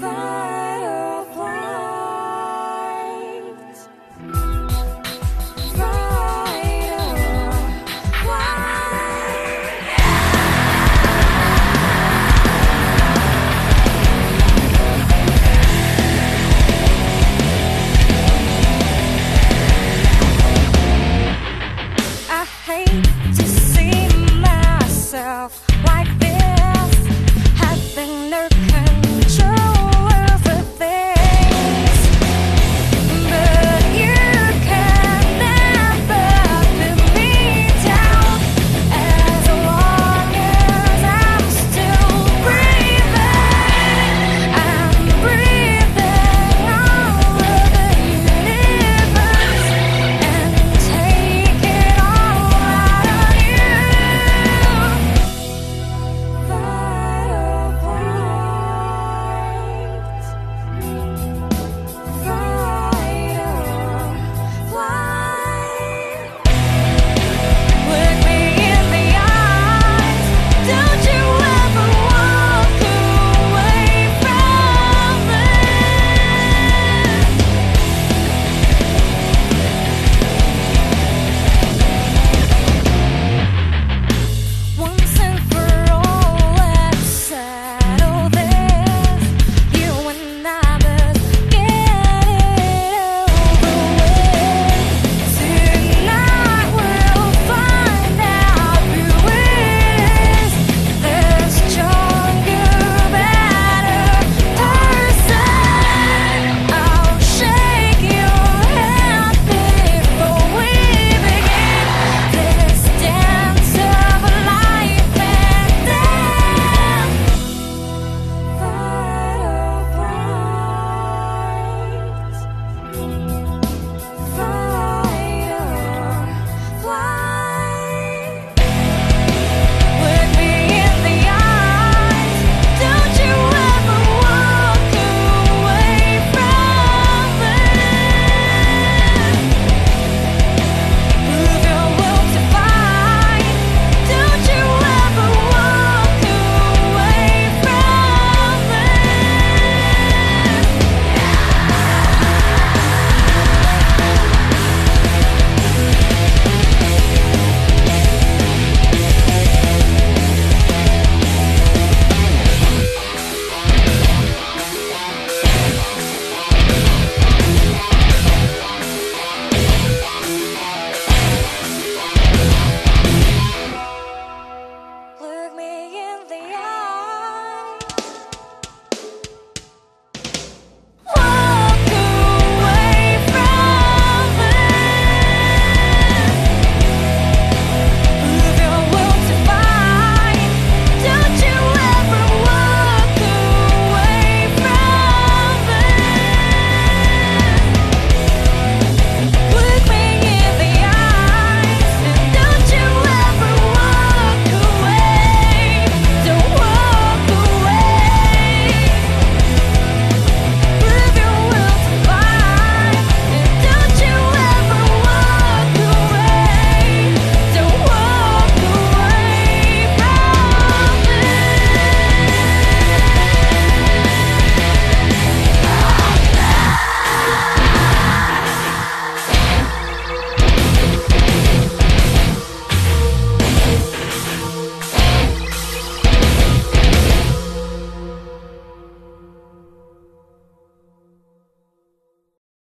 fire.